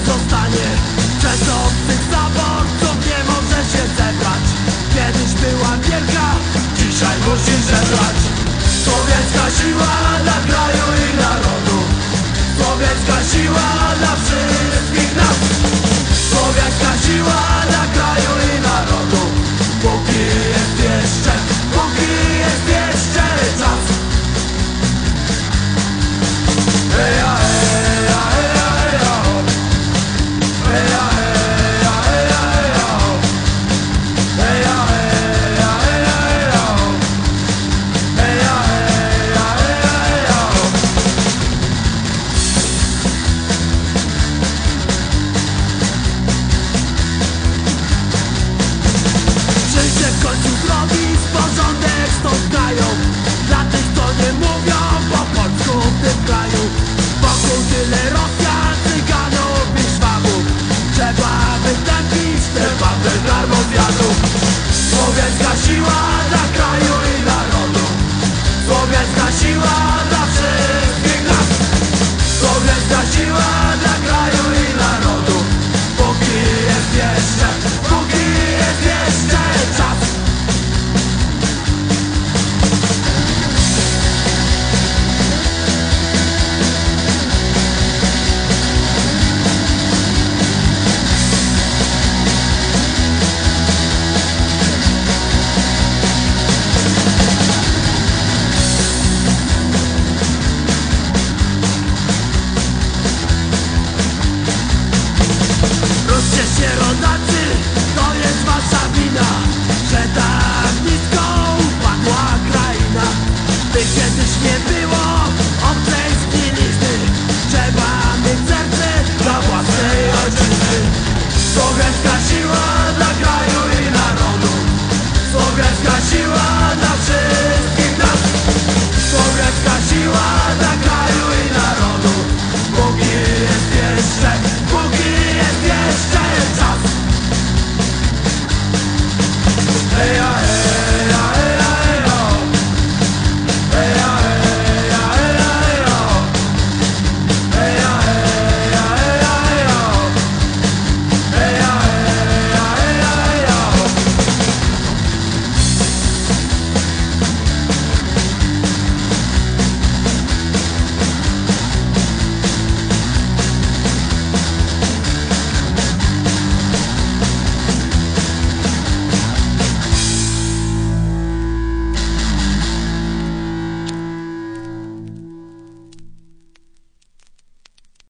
nie zostanie obcych zaborców nie może się zebrać. Kiedyś była wielka, dzisiaj musi żebrać Słowiecka siła dla kraju i narodu. Słowiecka siła dla wszystkich nas. Słowiańska siła are be one.